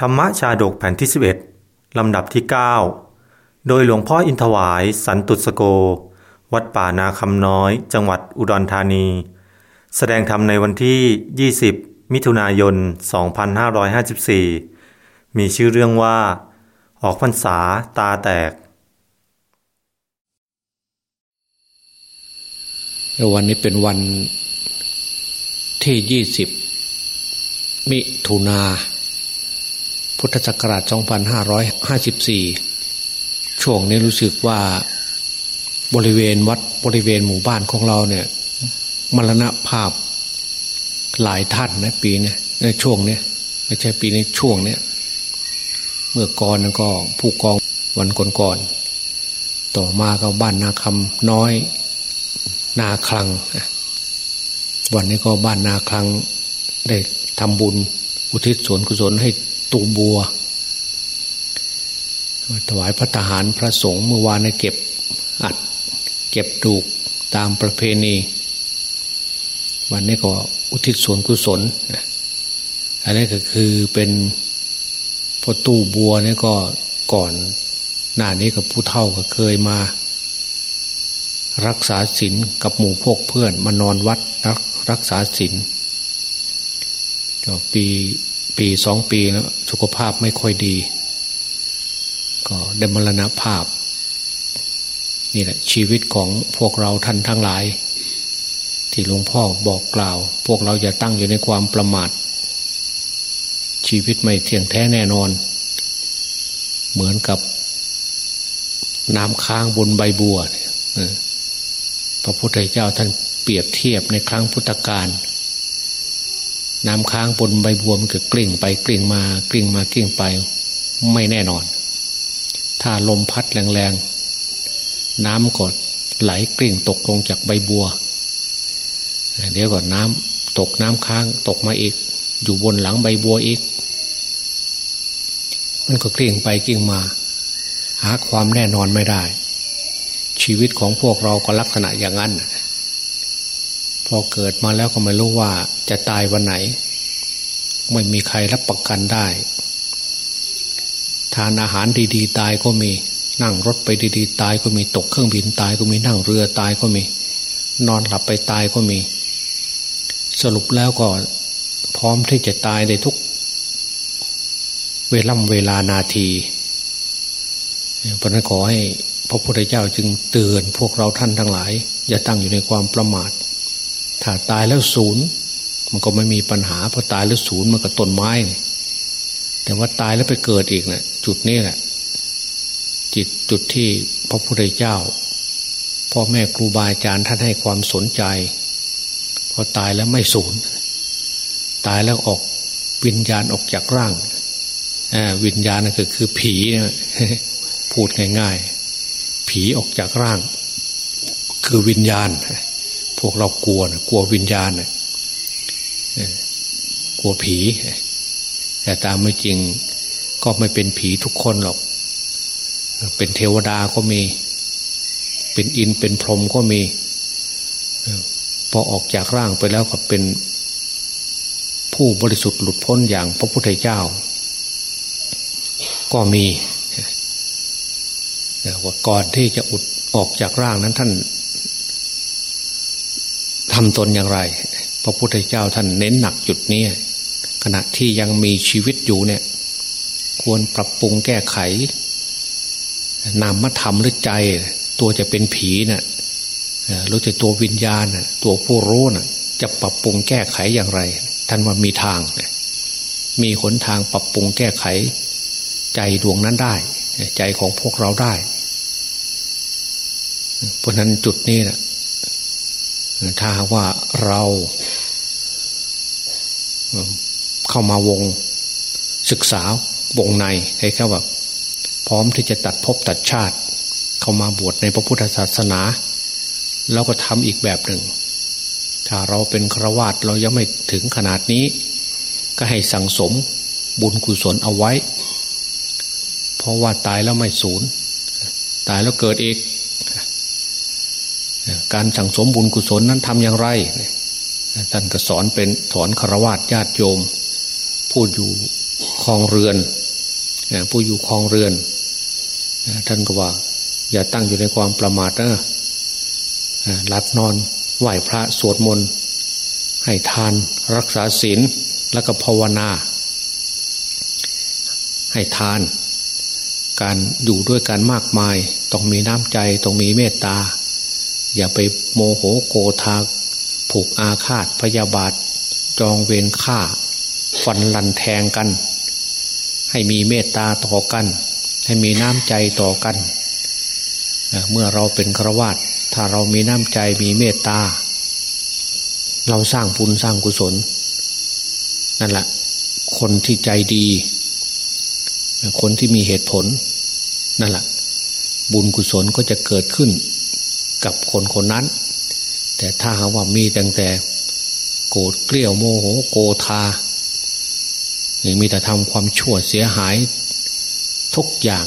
ธรรมชาดกแผ่นที่ 11 ลำดับที่ 9 โดยหลวงพ่ออินทวายสันตุสโก วัดป่านาคำน้อย จังหวัดอุดรธานี แสดงธรรมในวันที่ 20 มิถุนายน 2554 มีชื่อเรื่องว่า ออกพรรษาตาแตก วันนี้เป็นวันที่ยี่สิบมิถุนา พุทธศักราช 2554 ช่วงนี้รู้สึกว่าบริเวณวัดบริเวณหมู่บ้านของเราเนี่ยมรณภาพหลายท่านนะปีนี้ในช่วงนี้ไม่ใช่ปีนี้ช่วงนี้เมื่อก่อนก็ผู้กองวันก่อนๆต่อมาก็บ้านนาคำน้อย นาคลัง วันนี้ก็บ้านนาคลังได้ทำบุญอุทิศส่วนกุศลให้ ตูบัวถวายพระทหารพระสงฆ์เมื่อวานในเก็บอัด เก็บดูกตามประเพณี วันนี้ก็อุทิศส่วนกุศลอันนี้ก็คือเป็นพอตู้บัวนี่ก็ก่อนหน้านี้กับผู้เฒ่าก็เคยมา รักษาศีลกับหมู่พวกเพื่อนมานอนวัดรักรักษาศีลก็ปี ปีสองปีแล้วสุขภาพไม่ค่อยดี ก็ได้มรณภาพ นี่แหละ ชีวิตของพวกเราท่านทั้งหลาย ที่หลวงพ่อบอกกล่าว พวกเราอย่าตั้งอยู่ในความประมาท ชีวิตไม่เที่ยงแท้แน่นอน เหมือนกับน้ำค้างบนใบบัวพระพุทธเจ้าท่านเปรียบเทียบในครั้งพุทธกาล น้ำค้างบนใบบัวมันก็กลิ่งไปกลิ่งมากลิ่งมากลิ่งไป ไม่แน่นอน ถ้าลมพัดแรงๆน้ำก็ไหลกลิ่งตกลงจากใบบัวเดี๋ยวก่อนน้ำตกน้ำค้างตกมาอีก อยู่บนหลังใบบัวอีก มันก็กลิ่งไปกลิ่งมา หาความแน่นอนไม่ได้ ชีวิตของพวกเราก็ลักษณะอย่างนั้น พอเกิดมาแล้วก็ไม่รู้ว่าจะตายวันไหน ไม่มีใครรับประกันได้ ทานอาหารดีๆ ตายก็มี นั่งรถไปดีๆ ตายก็มีตกเครื่องบินตายก็มีนั่งเรือตายก็มี นอนหลับไปตายก็มี สรุปแล้วก็พร้อมที่จะตายในทุก เวล่ำเวลานาทีเพราะนั้นขอให้พระพุทธเจ้าจึงเตือนพวกเราท่านทั้งหลาย อย่าตั้งอยู่ในความประมาท ถ้าตายแล้วศูนย์มันก็ไม่มีปัญหาเพอตายแล้วศูนย์มันก็ต้นไม้แต่ว่าตายแล้วไปเกิดอีกเนะี่ยจุดนี้แหละจิตจุดที่พระพุทธเจ้าพ่อแม่ครูบาอาจารย์ท่านให้ความสนใจ พอตายแล้วไม่สูญตายแล้วออกวิญญาณออกจากร่างวิญญาณนั่นก็คือผีนะพูดง่าย ๆ ผีออกจากร่าง คือวิญญาณ พวกเรากลัวนะกลัววิญญาณนะกลัวผี แต่ตามไม่จริงก็ไม่เป็นผีทุกคนหรอก เป็นเทวดาก็มี เป็นอินเป็นพรหมก็มี พอออกจากร่างไปแล้วก็เป็นผู้บริสุทธิ์หลุดพ้นอย่างพระพุทธเจ้า ก็มีแต่ว่าก่อนที่จะอุดออกจากร่างนั้นท่าน ทำตนอย่างไร พระพุทธเจ้าท่านเน้นหนักจุดนี้ขณะที่ยังมีชีวิตอยู่เนี่ย ควรปรับปรุงแก้ไข นามธรรมหรือใจ ตัวจะเป็นผีเนะ่ยรู้จักตัววิญญาณตัวผู้รู้นะ่ะ จะปรับปรุงแก้ไขอย่างไร ท่านว่ามีทางมีหนทางปรับปรุงแก้ไข ใจดวงนั้นได้ ใจของพวกเราได้ เพราะนั้นจุดนี้นะ ถ้าว่าเราเข้ามาวงศึกษาวงในให้เขาแบบพร้อมที่จะตัดภพตัดชาติ เข้ามาบวชในพระพุทธศาสนาเราก็ทำอีกแบบหนึ่ง ถ้าเราเป็นครวาตเรายังไม่ถึงขนาดนี้ ก็ให้สั่งสมบุญกุศลเอาไว้ เพราะว่าตายแล้วไม่สูญ ตายแล้วเกิดอีก การสั่งสมบุญกุศลนั้นทำอย่างไรท่านก็สอนเป็นสอนคารวะญาติโยมพูดอยู่คลองเรือนผู้อยู่คลองเรือน ท่านก็ว่า อย่าตั้งอยู่ในความประมาทนะหลับนอนไหวพระสวดมนต์ให้ทานรักษาศีลแล้วก็ภาวนา ให้ทาน การอยู่ด้วยกันมากมาย ต้องมีน้ำใจ ต้องมีเมตตา อย่าไปโมโหโกธาผูกอาฆาตพยาบาท จองเวรฆ่า ฟันลันแทงกัน ให้มีเมตตาต่อกัน ให้มีน้ำใจต่อกัน เมื่อเราเป็นฆราวาสถ้าเรามีน้ำใจมีเมตตา เราสร้างบุญสร้างกุศล นั่นแหละคนที่ใจดี คนที่มีเหตุผล นั่นแหละบุญกุศลก็จะเกิดขึ้น กับคนคนนั้น แต่ถ้าหาว่ามีตั้งแต่ โกรธเกลี้ยวโมโหโกธามีแต่ทำความชั่วเสียหาย ทุกอย่าง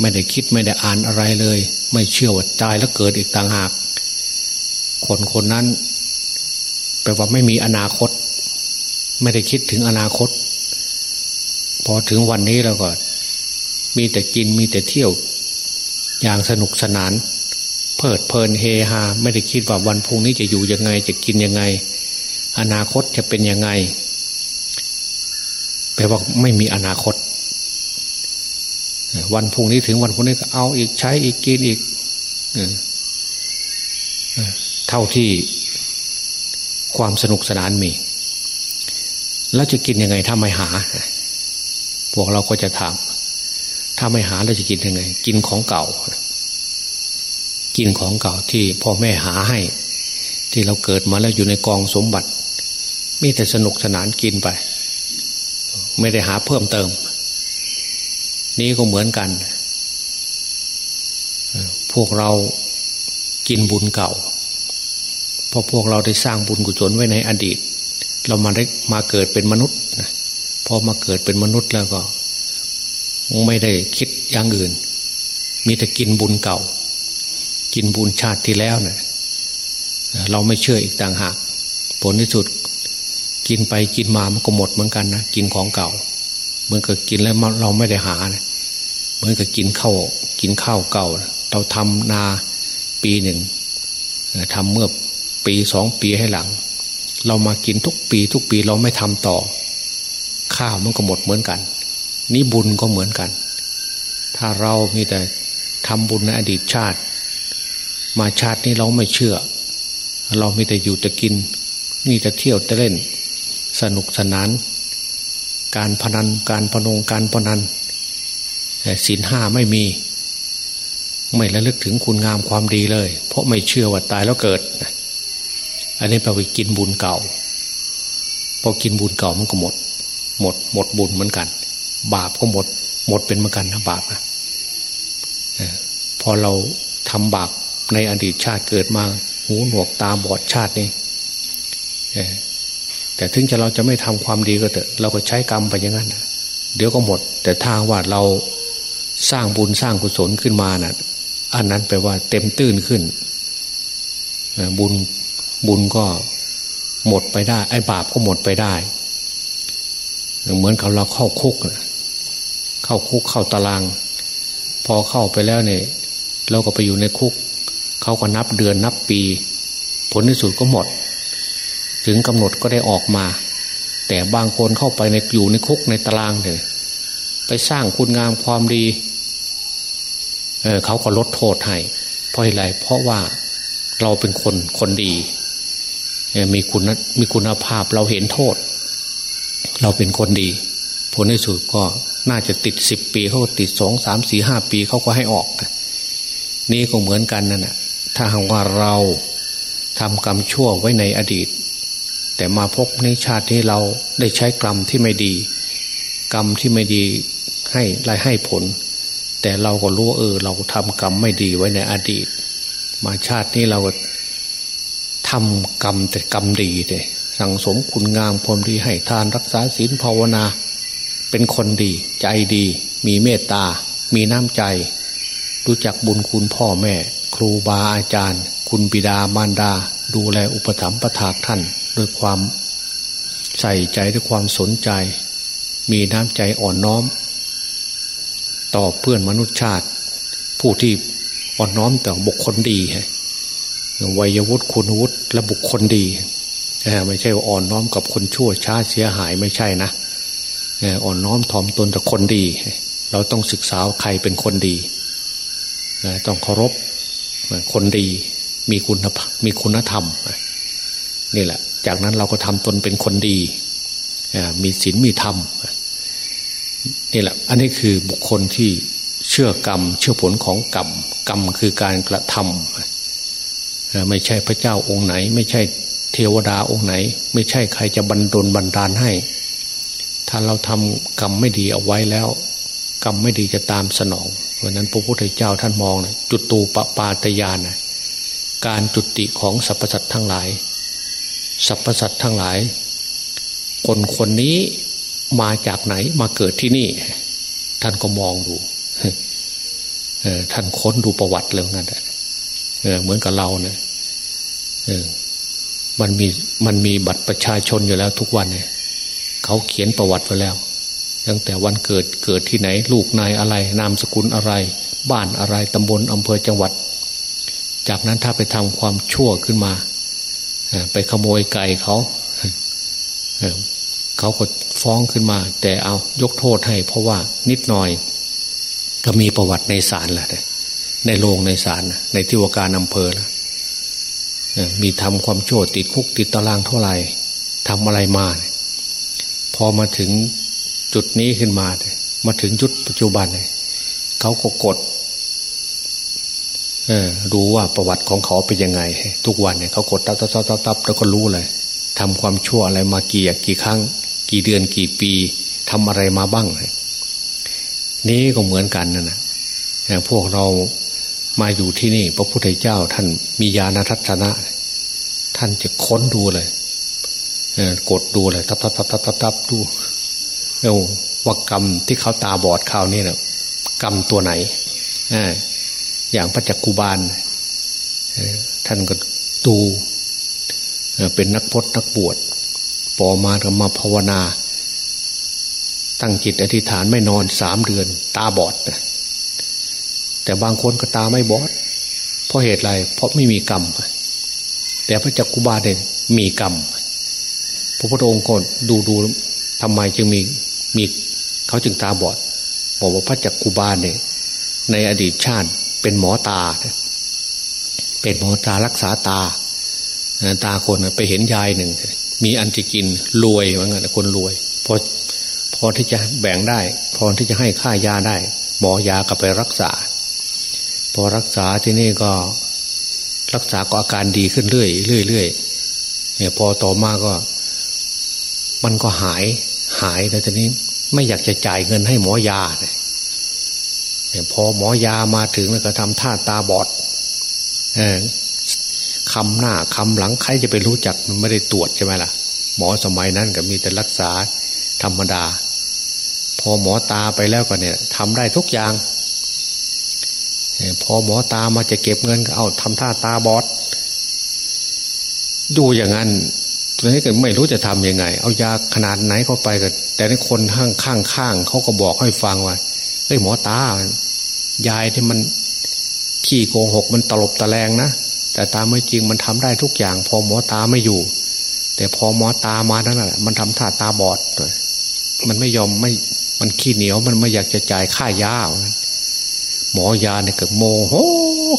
ไม่ได้คิดไม่ได้อ่านอะไรเลย ไม่เชื่อว่าตายแล้วเกิดอีกต่างหาก คนคนนั้นแปลว่าไม่มีอนาคต ไม่ได้คิดถึงอนาคต พอถึงวันนี้แล้วก็ มีแต่กินมีแต่เที่ยว อย่างสนุกสนาน เพลิดเพลินเฮฮาไม่ได้คิดว่าวันพุ่งนี้จะอยู่ยังไงจะกินยังไง อนาคตจะเป็นยังไงแปลว่าไม่มีอนาคต วันพุ่งนี้ถึงวันพุ่งนี้ก็เอาอีกใช้อีกกินอีกเท่าที่ความสนุกสนานมี แล้วจะกินยังไงถ้าไม่หา พวกเราก็จะถาม ถ้าไม่หาเราจะกินยังไง กินของเก่า กินของเก่าที่พ่อแม่หาให้ ที่เราเกิดมาแล้วอยู่ในกองสมบัติ มีแต่สนุกสนานกินไป ไม่ได้หาเพิ่มเติม นี่ก็เหมือนกัน พวกเรากินบุญเก่าพราะพวกเราได้สร้างบุญกุศลไว้ในอดีต เรามาได้มาเกิดเป็นมนุษย์นะพอมาเกิดเป็นมนุษย์แล้วก็ ไม่ได้คิดอย่างอื่น มีแต่กินบุญเก่า กินบุญชาติที่แล้วเนะ่ยเราไม่เชื่ออีกต่างหาก ผลที่สุด กินไปกินมามันก็หมดเหมือนกันนะกินของเก่าเหมือนกับกินแล้วเราไม่ได้หานะเหมือนกับกินข้าวกินข้าวเก่า เราทำนาปีหนึ่งทำเมื่อปีสองปีให้หลัง เรามากินทุกปี ทุกปีเราไม่ทำต่อ ข้าวมันก็หมดเหมือนกัน นี่บุญก็เหมือนกัน ถ้าเรามีแต่ทำบุญในอดีตชาติ มาชาตินี้เราไม่เชื่อ เรามีแต่อยู่แต่กิน นี่แต่เที่ยวแต่เล่น สนุกสนาน การพนันการพนงการพนันศีลห้าไม่มี ไม่ระลึกถึงคุณงามความดีเลย เพราะไม่เชื่อว่าตายแล้วเกิด อันนี้แปลว่ากินบุญเก่า พอกินบุญเก่ามันก็หมด หมด หมดบุญเหมือนกัน บาปก็หมด หมดเป็นเหมือนกันนะบาปนะพอเราทำบาป ในอดีตชาติเกิดมา หูหนวกตาบอดชาตินี่แต่ถึงจะเราจะไม่ทำความดีก็เถอะ เราก็ใช้กรรมไปอย่างนั้นเดี๋ยวก็หมด แต่ทางว่าเราสร้างบุญสร้างกุศลขึ้นมานะ่ะ อันนั้นแปลว่าเต็มตื้นขึ้นบุญบุญก็หมดไปได้ ไอ้บาปก็หมดไปได้ เหมือนกับเราเข้าคุกเข้าคุกเข้าตาราง พอเข้าไปแล้วเนี่ย เราก็ไปอยู่ในคุก เขาก็นับเดือนนับปี ผลที่สุดก็หมด ถึงกำหนดก็ได้ออกมา แต่บางคนเข้าไปในอยู่ในคุกในตารางเลยไปสร้างคุณงามความดีเเขาก็ลดโทษให้เพราะอะไรเพราะว่าเราเป็นคนคนดีมีคุณมีคุณภาพเราเห็นโทษ เราเป็นคนดี ผลในสุดก็น่าจะติดสิบปีเขาติดสองสามสี่ห้าปีเขาก็ให้ออก นี่ก็เหมือนกันนั่นแหะ ถ้าหากว่าเราทำกรรมชั่วไว้ในอดีต แต่มาพบในชาติที่เราได้ใช้กรรมที่ไม่ดี กรรมที่ไม่ดีให้รายให้ผล แต่เราก็รู้เออ เราทำกรรมไม่ดีไว้ในอดีต มาชาตินี้เราก็ทำกรรมแต่กรรมดีเลยสั่งสมคุณงามความดีให้ทานรักษาศีลภาวนา เป็นคนดี ใจดี มีเมตตา มีน้ำใจ รู้จักบุญคุณพ่อแม่ ครูบาอาจารย์ คุณบิดามารดา ดูแลอุปถัมภ์ประทากท่านด้วยความใส่ใจด้วยความสนใจ มีน้ำใจอ่อนน้อม ต่อเพื่อนมนุษยชาติ ผู้ที่อ่อนน้อมต่อบุคคลดีวัยวุฒิคุณวุฒิและบุคคลดีไม่ใช่ว่าอ่อนน้อมกับคนชั่วช้าเสียหายไม่ใช่นะอ่อนน้อมถ่อมตนแต่คนดี เราต้องศึกษาใครเป็นคนดี ต้องเคารพ คนดีมีคุณมีคุณธรรมนี่แหละ จากนั้นเราก็ทำตนเป็นคนดีมีศีลมีธรรมนี่แหละ อันนี้คือบุคคลที่เชื่อกรรม เชื่อผลของกรรมกรรมคือการกระทำไม่ใช่พระเจ้าองค์ไหน ไม่ใช่เทวดาองค์ไหน ไม่ใช่ใครจะบันดลบันดาลให้ ถ้าเราทำกรรมไม่ดีเอาไว้แล้ว กรรมไม่ดีจะตามสนอง ราะนั้นพระพุทธเจ้าท่านมองนะจุดตูปปาตยานนะการจุติของสรรพสัตว์ทั้งหลาย สรรพสัตว์ทั้งหลาย คนคนนี้มาจากไหนมาเกิดที่นี่ ท่านก็มองดูท่านค้นดูประวัติเรื่องนั้นเหมือนกับเราเนี่ยมันมีมันมีบัตรประชาชนอยู่แล้วทุกวันเนี่ยเขาเขียนประวัติไว้แล้ว ตั้งแต่วันเกิดเกิดที่ไหน ลูกนายอะไร นามสกุลอะไร บ้านอะไรตำบลอำเภอจังหวัด จากนั้นถ้าไปทำความชั่วขึ้นมาไปขโมยไก่เขาเขาก็ฟ้องขึ้นมา แต่เอายกโทษให้ เพราะว่านิดหน่อย ก็มีประวัติในศาลแหละในโรงในศาลในที่วการอำเภอแล้วมีทำความชั่วติดคุกติดตารางเท่าไหร่ทำอะไรมา พอมาถึง จุดนี้ขึ้นมาเลยมาถึงจุดปัจจุบันเลยเขาก็กดรู้ว่าประวัติของเขาเป็นยังไง ทุกวันเนี่ยเขากดตับตับตับตับแล้วก็รู้เลยทำความชั่วอะไรมากี่กี่ครั้ง กี่เดือนกี่ปีทำอะไรมาบ้าง นี้ก็เหมือนกันนะนะพวกเรามาอยู่ที่นี่ พระพุทธเจ้า ท่านมีญาณทัศนะ ท่านจะค้นดูเลยกดดูเลย ตับตับตับตับตับตับดู เออว่ากรรมที่เขาตาบอดคราวนี้นะกรรมตัวไหนอย่างพระจักกุบาลท่านก็ดูเป็นนักพจนักบวชปอมาก็มาภาวนา ตั้งจิตอธิษฐานไม่นอนสามเดือน ตาบอดแต่บางคนก็ตาไม่บอด เพราะเหตุไรเพราะไม่มีกรรม แต่พระจักกุบาลเนี่ยมีกรรมพระพุทธองค์ก็ดูดูทำไมจึงมี มีเขาจึงตาบอดบอกว่าพระจักกุบาลเนี่ยในอดีตชาติเป็นหมอตา เป็นหมอตารักษาตา ตาคนไปเห็นยายหนึ่ง มีอันจะกินรวยว่างั้นคนรวยพอพอที่จะแบ่งได้ พอที่จะให้ค่ายาได้ หมอยาก็ไปรักษา พอรักษาที่นี่ก็รักษาก็อาการดีขึ้นเรื่อยเรื่อยเรื่อยเนี่ยพอต่อมาก็ มันก็หาย หายแต่ทีนี้ไม่อยากจะจ่ายเงินให้หมอยาเนี่ยพอหมอยามาถึงแล้วก็ทำท่าตาบอดคำหน้าคำหลังใครจะไปรู้จักมันไม่ได้ตรวจใช่ไหมล่ะ หมอสมัยนั้นก็มีแต่รักษาธรรมดา พอหมอตาไปแล้วก็เนี่ยทำได้ทุกอย่างพอหมอตามาจะเก็บเงินก็เอาทำท่าตาบอด ดูอย่างนั้น ตอนนี้ก็ไม่รู้จะทํำยังไง เอายาขนาดไหนเข้าไปก็แต่ในคนข้างข้างข้างเขาก็บอกให้ฟังว่าเฮ้ยหมอตายายที่มันขี้โกหกมันตลบตะแลงนะแต่ตามไม่จริงมันทำได้ทุกอย่าง พอหมอตาไม่อยู่ แต่พอหมอตามานั่นแหละมันทำท่าตาบอดเลยมันไม่ยอมไม่มันขี้เหนียวมันไม่อยากจะจ่ายค่ายาหมอยาเนี่ยเกิดโมโห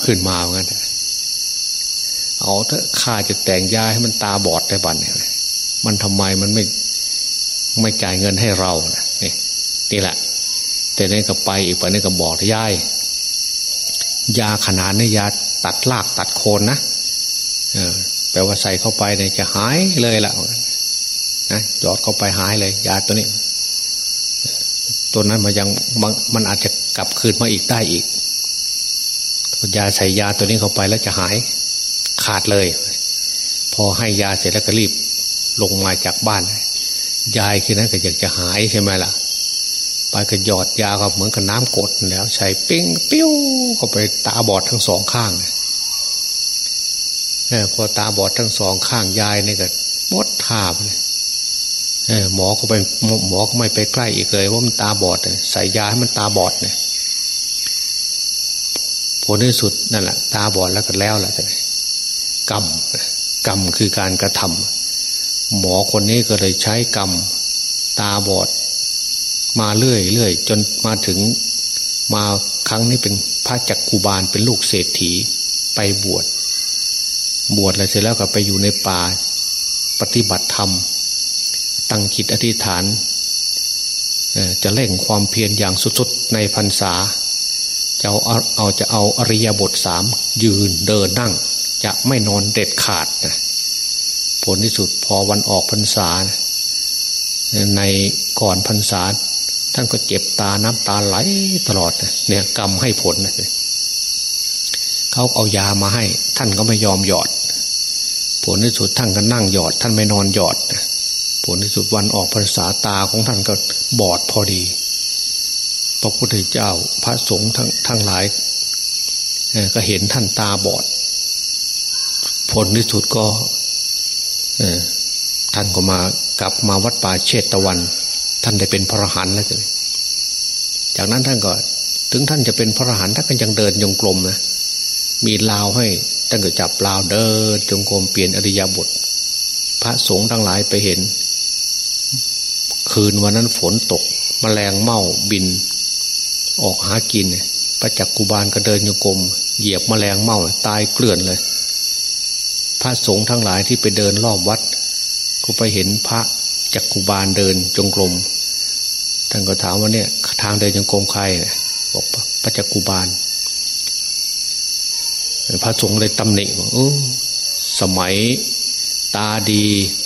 ขึ้นมาเหมือนกัน เอาเถ้าข้าจะแต่งยาให้มันตาบอดได้บันเนี่ยมันทำไมมันไม่ไม่จ่ายเงินให้เราเนี่ยนี่แหละ แต่นี่ก็ไปอีกไปนี่ก็บอกยายยาขนาดนี้ยาตัดรากตัดโคนนะเออแปลว่าใส่เข้าไปเนี่ยจะหายเลยละนะจอดเข้าไปหายเลย ยาตัวนี้ ตัวนั้นมันยังมันอาจจะกลับคืนมาอีกได้อีกยาใส่ยาตัวนี้เข้าไปแล้วจะหาย ขาดเลย พอให้ยาเสร็จแล้วก็รีบลงมาจากบ้าน ยายคือนั้นก็อยากจะหายใช่ไหมล่ะไปก็หยอดยาก็เหมือนกับน้ำกดแล้วใช้ปิ้งปิ้วเข้าไปตาบอดทั้งสองข้างเนี่ยพอตาบอดทั้งสองข้างยายเนี่ยก็มดทาบเลยหมอก็ไปหมอก็ไม่ไปใกล้อีกเลยว่ามันตาบอดใส่ยาให้มันตาบอดเนี่ยผลที่สุดนั่นแหละตาบอดแล้วก็แล้วแหละแต่ กรรม กรรมคือการกระทำหมอคนนี้ก็เลยใช้กรรม ตาบอด มาเรื่อยเรื่อยจนมาถึงมาครั้งนี้เป็นพระจักกุบาลเป็นลูกเศรษฐีไปบวช บวชแล้วเสร็จแล้วก็ไปอยู่ในป่าปฏิบัติธรรม ตั้งคิดอธิษฐานจะเล่งความเพียรอย่างสุดๆในพรรษาจะเอาเอาจะเอาอริยบทสามยืนเดินนั่ง จะไม่นอนเด็ดขาดนะผลที่สุดพอวันออกพรรษา ในก่อนพรรษา ท่านก็เจ็บตาน้ำตาไหลตลอดเนี่ยกรรมให้ผลนะเขาเอายามาให้ ท่านก็ไม่ยอมหยอด ผลที่สุดท่านก็นั่งหยอด ท่านไม่นอนหยอดผลที่สุดวันออกพรรษาตาของท่านก็บอดพอดี พระพุทธเจ้าพระสงฆ์ทั้งทั้งหลายก็เห็นท่านตาบอด ผลที่สุดก็ท่านก็มากลับมาวัดป่าเชตตะวัน ท่านได้เป็นพระหันแล้วเลยจากนั้นท่านก็ ถึงท่านจะเป็นพระหันท่านก็ยังเดินยงกลมนะมีลาวให้ท่านก็จับลาวเดินจงกรมเปลี่ยนอริยบท พระสงฆ์ทั้งหลายไปเห็น คืนวันนั้นฝนตกมแมลงเม่าบิน ออกหากินพระจักกุบาลก็เดินโยกรมเหยียบมแมลงเม่าตายเกลื่อนเลย พระสงฆ์ทั้งหลายที่ไปเดินรอบวัด ก็ไปเห็นพระจักกุบาลเดินจงกรมท่านก็ถามว่าเนี่ย ทางเดินจงกรมใครบอกพระจักกุบาลพระสงฆ์เลยตำหนิว่าอสมัยตาดี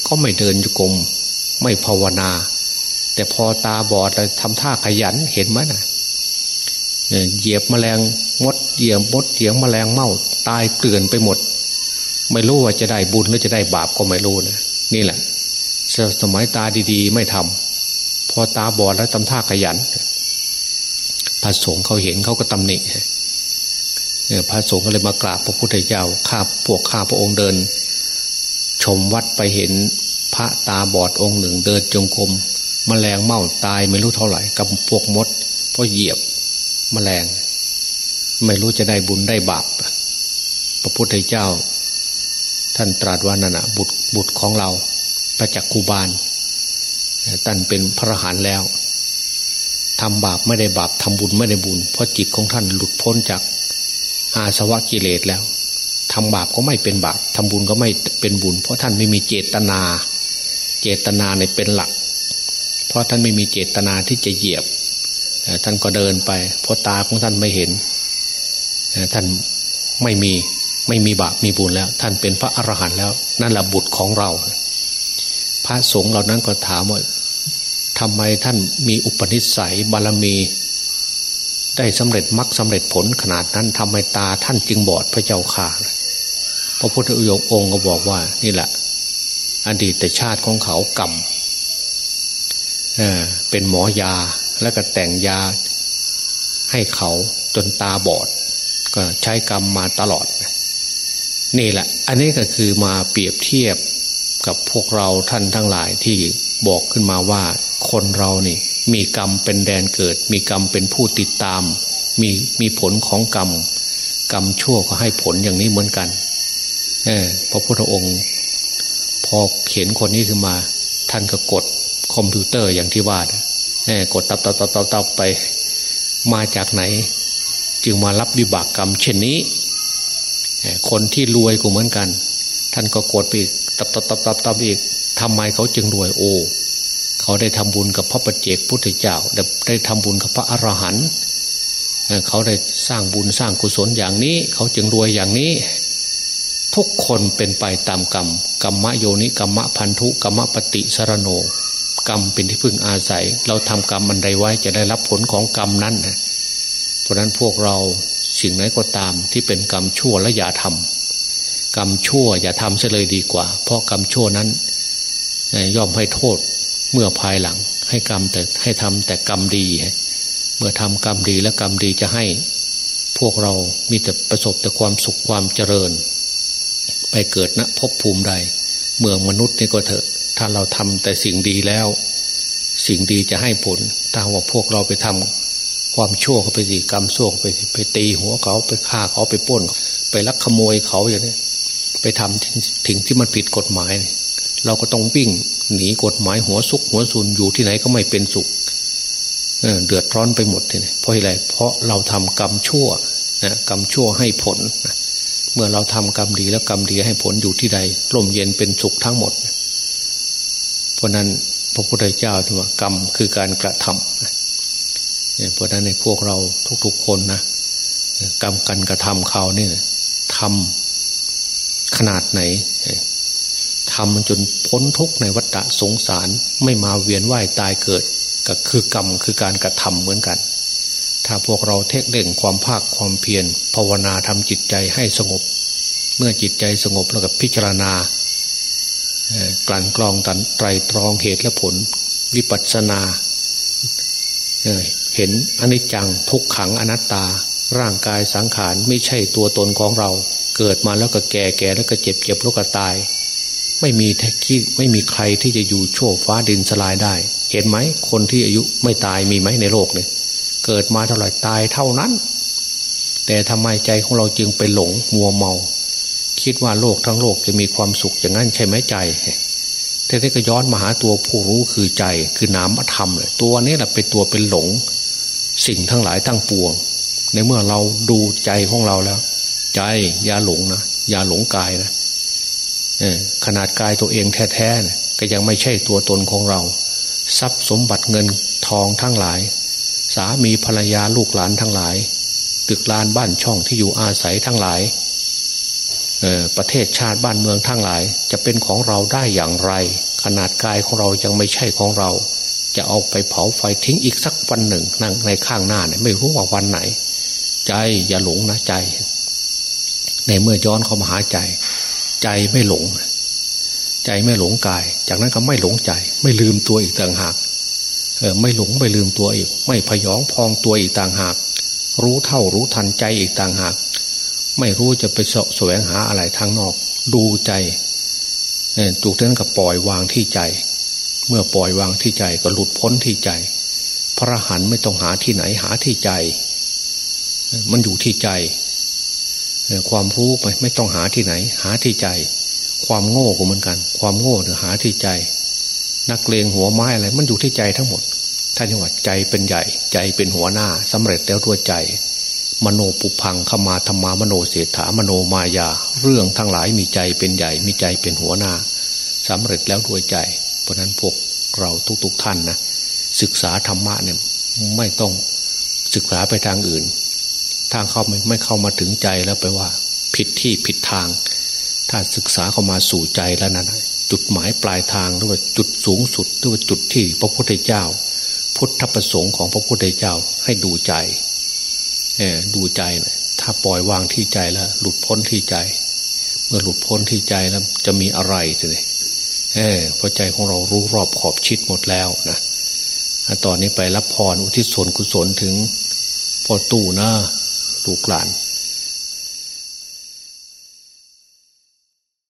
ก็ไม่เดินจงกรมไม่ภาวนา แต่พอตาบอดเลยทำท่าขยันเห็นไหมนะ่ะเหยียบแมลงมดเหยียบมดเหยียบแมลงเม่าตายเกลื่อนไปหมด ไม่รู้ว่าจะได้บุญหรือจะได้บาปก็ไม่รู้นะนี่แหละสมัยตาดีๆ ไม่ทำพอตาบอดแล้วทำท่าขยันพระสงฆ์เขาเห็นเขาก็ตำหนิพระสงฆ์ก็เลยมากราบพระพุทธเจ้าข้าพวกข้าพระองค์เดิน ชมวัดไปเห็นพระตาบอดองค์หนึ่ง เดินจงกรมมแมลงเม่าตายไม่รู้เท่าไหร่ กับพวกมดเพราะเหยียบมแมลง ไม่รู้จะได้บุญได้บาป พระพุทธเจ้า ท่านตรัสว่านั่นนะบุตรบุตรของเราประจักคูบาลท่านเป็นพระหานแล้วทำบาปไม่ได้บาปทำบุญไม่ได้บุญ เพราะจิตของท่านหลุดพ้นจากอาสวะกิเลสแล้วทำบาปก็ไม่เป็นบาปทำบุญก็ไม่เป็นบุญ เพราะท่านไม่มีเจตนา เจตนาในเป็นหลัก เพราะท่านไม่มีเจตนาที่จะเหยียบ ท่านก็เดินไป เพราะตาของท่านไม่เห็น ท่านไม่มี ไม่มีบาปมีบุญแล้ว ท่านเป็นพระอรหันต์แล้ว นั่นแหละบุตรของเรา พระสงฆ์เหล่านั้นก็ถามว่าทำไมท่านมีอุปนิสัยบารมี ได้สำเร็จมรรคสาเร็จผลขนาดนั้นทำไมตาท่านจึงบอดพระเจ้าข่าพระพุทธองค์ก็บอกว่า นี่แหละ อดีตชาติของเขากรรมเป็นหมอยาแล้วก็แต่งยาให้เขาจนตาบอด ก็ใช้กรรมมาตลอด นี่แหละ อันนี้ก็คือมาเปรียบเทียบกับพวกเราท่านทั้งหลายที่บอกขึ้นมาว่าคนเรานี่มีกรรมเป็นแดนเกิด มีกรรมเป็นผู้ติดตาม มีมีผลของกรรม กรรมชั่วก็ให้ผลอย่างนี้เหมือนกันเออพระพุทธองค์ พอเขียนคนนี้ขึ้นมา ท่านก็กดคอมพิวเตอร์อย่างที่ว่ากดตับตับตับตับตับไป มาจากไหน จึงมารับวิบากกรรมเช่นนี้ คนที่รวยก็เหมือนกัน ท่านก็กดไปตับตับตับตับตับอีกทำไมเขาจึงรวยโอ้เขาได้ทำบุญกับพระปัจเจกพุทธเจ้า ได้ทำบุญกับพระอรหันต์เขาได้สร้างบุญสร้างกุศลอย่างนี้ เขาจึงรวยอย่างนี้ ทุกคนเป็นไปตามกรรมกรรมโยนิกรรมพันธุกรรมปฏิสรโน กรรมเป็นที่พึ่งอาศัย เราทำกรรมมันใดไว้จะได้รับผลของกรรมนั้นนะเพราะนั้นพวกเรา สิ่งไหนก็ตามที่เป็นกรรมชั่วและอย่าทำกรรมชั่วอย่าทำเสียเลยดีกว่า เพราะกรรมชั่วนั้นย่อมให้โทษเมื่อภายหลัง ให้กรรมแต่ให้ทำแต่กรรมดี เมื่อทำกรรมดีและกรรมดีจะให้ พวกเรามีแต่ประสบแต่ความสุขความเจริญ ไปเกิดณภพภูมิใด เมืองมนุษย์นี่ก็เถอะ ถ้าเราทำแต่สิ่งดีแล้ว สิ่งดีจะให้ผลถ้าว่าพวกเราไปทำ ความชั่วเขาไปสิกรรมชั่วไปไปตีหัวเขาไปฆ่าเขาไปป้น ไปลักขโมยเขาอย่างนี้ไปทำถึงที่มันผิดกฎหมาย เราก็ต้องวิ่งหนีกฎหมายหัวซุกหัวซุนอยู่ที่ไหนก็ไม่เป็นสุขเดือดร้อนไปหมดทีนี้เพราะอะไรเพราะเราทำกรรมชั่วนะกรรมชั่วให้ผลนะเมื่อเราทำกรรมดีแล้วกรรมดีให้ผลอยู่ที่ใดร่มเย็นเป็นสุขทั้งหมด เพราะนั้นพระพุทธเจ้าที่ว่ากรรมคือการกระทำ เพราะนั้นในพวกเราทุกๆคนนะกรรมการกระทำเขาเนี่ยทำขนาดไหนทำมันจนพ้นทุกในวัฏสงสาร ไม่มาเวียนว่ายตายเกิด ก็คือกรรมคือการกระทำเหมือนกัน ถ้าพวกเราเทคเด่งความภาคความเพียรภาวนาทำจิตใจให้สงบ เมื่อจิตใจสงบแล้วกับพิจารณากลั่นกรองตันไตรตรองเหตุและผล วิปัสสนา เห็นอนิจจังทุกขังอนัตตา ร่างกายสังขารไม่ใช่ตัวตนของเรา เกิดมาแล้วก็แก่แก่แล้วก็เจ็บเจ็บแล้วก็ตาย ไม่มีแท้คิดไม่มีใครที่จะอยู่โชว์ฟ้าดินสลายได้ เห็นไหมคนที่อายุไม่ตายมีไหมในโลกเนี่ยเกิดมาเท่าไหร่ตายเท่านั้น แต่ทำไมใจของเราจึงไปหลงมัวเมา คิดว่าโลกทั้งโลกจะมีความสุขอย่างนั้นใช่ไหมใจแต่ที่ก็ย้อนมาหาตัวผู้รู้คือใจคือนามธรรมเลยตัวนี้แหละเป็นตัวเป็นหลง สิ่งทั้งหลายทั้งปวง ในเมื่อเราดูใจของเราแล้ว ใจอย่าหลงนะอย่าหลงกายนะขนาดกายตัวเองแท้ๆเนี่ยก็ยังไม่ใช่ตัวตนของเรา ทรัพย์สมบัติเงินทองทั้งหลาย สามีภรรยาลูกหลานทั้งหลาย ตึกลานบ้านช่องที่อยู่อาศัยทั้งหลายประเทศชาติบ้านเมืองทั้งหลาย จะเป็นของเราได้อย่างไร ขนาดกายของเรายังไม่ใช่ของเรา จะเอาไปเผาไฟทิ้งอีกสักวันหนึ่งนั่งในข้างหน้าเนี่ยไม่รู้ว่าวันไหน ใจอย่าหลงนะใจ ในเมื่อย้อนเข้ามาหาใจ ใจไม่หลง ใจไม่หลงกาย จากนั้นก็ไม่หลงใจ ไม่ลืมตัวอีกต่างหากไม่หลงไม่ลืมตัวอีก ไม่พยองพองตัวอีกต่างหาก รู้เท่ารู้ทันใจอีกต่างหาก ไม่รู้จะไปแสวงหาอะไรทางนอก ดูใจถูกนั้นก็ปล่อยวางที่ใจ เมื่อปล่อยวางที่ใจก็หลุดพ้นที่ใจ พระหันไม่ต้องหาที่ไหนหาที่ใจ มันอยู่ที่ใจความรู้ไปไม่ต้องหาที่ไหน หาที่ใจ ความโง่ก็เหมือนกัน ความโง่หรือหาที่ใจ นักเลงหัวไม้อะไรมันอยู่ที่ใจทั้งหมดท่านวัดใจเป็นใหญ่ ใจเป็นหัวหน้าสำเร็จแล้วด้วยใจ มโนปุพังขมาธรรมามโนเศรษฐามโนมายา เรื่องทั้งหลายมีใจเป็นใหญ่ มีใจเป็นหัวหน้าสำเร็จแล้วด้วยใจ เพราะนั้นพวกเราทุกๆทท่านนะศึกษาธรรมะเนี่ยไม่ต้องศึกษาไปทางอื่น ทางเข้าไม่ไม่เข้ามาถึงใจแล้วไปว่า ผิดที่ผิดทาง ถ้าศึกษาเข้ามาสู่ใจแล้วนั้นจุดหมายปลายทางหรือว่าจุดสูงสุดหรือว่าจุดที่พระพุทธเจ้า พุทธประสงค์ของพระพุทธเจ้าให้ดูใจเออดูใจนะถ้าปล่อยวางที่ใจแล้ว หลุดพ้นที่ใจ เมื่อหลุดพ้นที่ใจแล้วจะมีอะไรเลย เออพอใจของเรารู้รอบขอบชิดหมดแล้วนะตอนนี้ไปรับพรอุทิศส่วนกุศลถึงพ่อตู่นะลูกหลาน